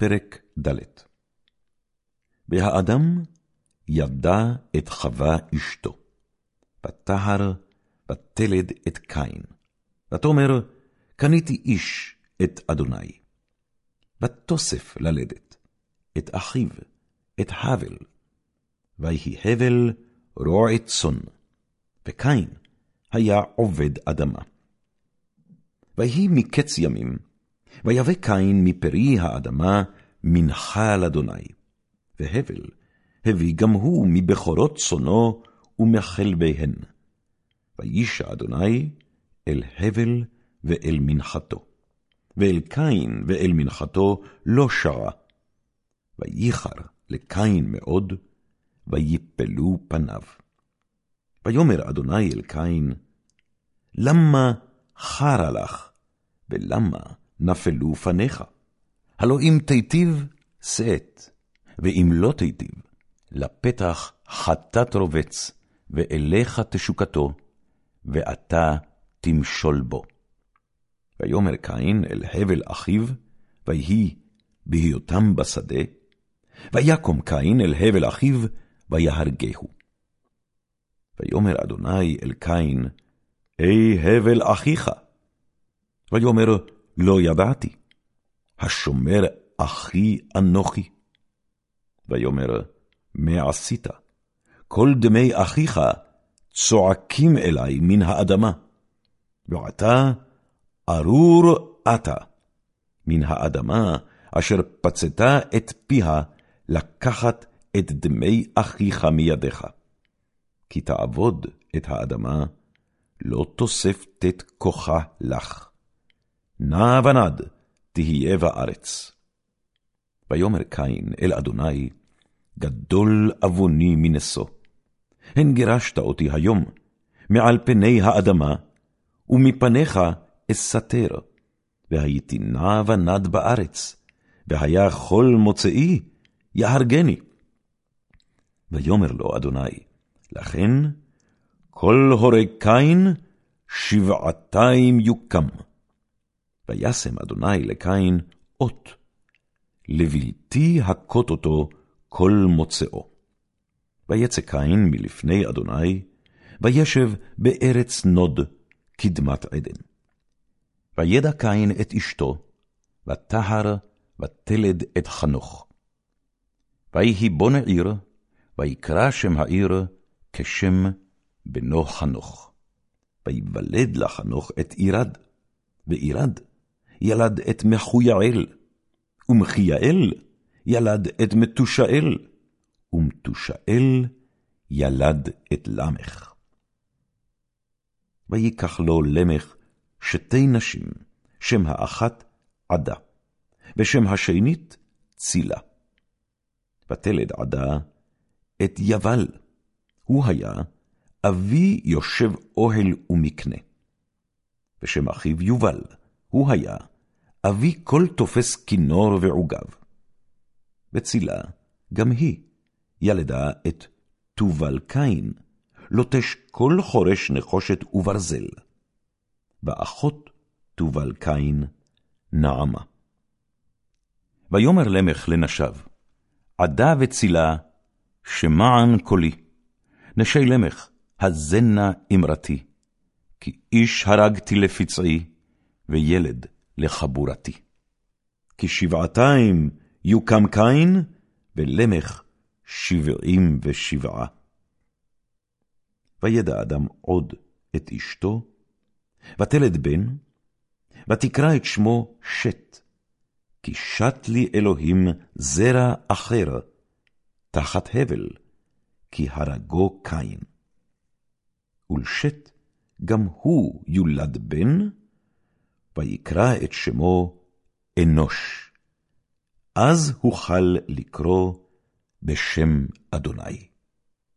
פרק ד' והאדם ידע את חווה אשתו, ותהר ותלד את קין, ותאמר, קניתי איש את אדוני. ותוסף ללדת את אחיו, את הבל, ויהי הבל רועי צאן, וקין היה עובד אדמה. ויהי מקץ ימים, ויבא קין מפרי האדמה מנחה לאדוני, והבל הביא גם הוא מבכורות צונו ומחלביהן. וישע אדוני אל הבל ואל מנחתו, ואל קין ואל מנחתו לא שרה. וייחר לקין מאוד, ויפלו פניו. ויאמר אדוני אל קין, למה חרה לך, ולמה נפלו פניך? הלא אם תיטיב, שאת, ואם לא תיטיב, לפתח חטאת רובץ, ואליך תשוקתו, ואתה תמשול בו. ויאמר קין אל הבל אחיו, ויהי בהיותם בשדה, ויקום קין אל הבל אחיו, ויהרגהו. ויאמר אדוני אל קין, אי הבל אחיך. ויאמר, לא ידעתי, השומר אחי אנוכי. ויאמר, מה עשית? כל דמי אחיך צועקים אלי מן האדמה, ועתה ארור אתה מן האדמה אשר פצתה את פיה לקחת את דמי אחיך מידיך. כי תעבוד את האדמה, לא תוסף תת כוחה לך. נע ונד תהיה בארץ. ויאמר קין אל אדוני, גדול עווני מנשוא. הן גירשת אותי היום, מעל פני האדמה, ומפניך אסתר, והייתי נע ונד בארץ, והיה כל מוצאי יהרגני. ויאמר לו אדוני, לכן כל הורג קין שבעתיים יוקם. וישם אדוני לקין אות, לבלתי הכות אותו כל מוצאו. ויצא קין מלפני אדוני, וישב בארץ נוד, קדמת עדן. וידע קין את אשתו, וטהר, ותלד את חנוך. ויהי בון עיר, ויקרא שם העיר כשם בנו חנוך. ויוולד לחנוך את עירד, ועירד ילד את מחויעאל, ומחייעאל ילד את מתושאל, ומתושאל ילד את למך. ויקח לו למך שתי נשים, שם האחת עדה, ושם השנית צילה. ותלד עדה את יבל, הוא היה אבי יושב אוהל ומקנה. ושם אחיו יובל, הוא היה אבי כל תופס כינור ועוגב. וצילה, גם היא, ילדה את תובל קין, לוטש כל חורש נחושת וברזל. ואחות תובל קין נעמה. ויאמר למך לנשיו, עדה וצילה, שמען קולי, נשי למך, הזנה אמרתי, כי איש הרגתי לפצעי, וילד לחבורתי. כי שבעתיים יוקם קין, ולמך שבעים ושבעה. וידע אדם עוד את אשתו, ותלד בן, ותקרא את שמו שת, כי שת לי אלוהים זרע אחר, תחת הבל, כי הרגו קין. ולשת גם הוא יולד בן, ויקרא את שמו אנוש. אז הוחל לקרוא בשם אדוני.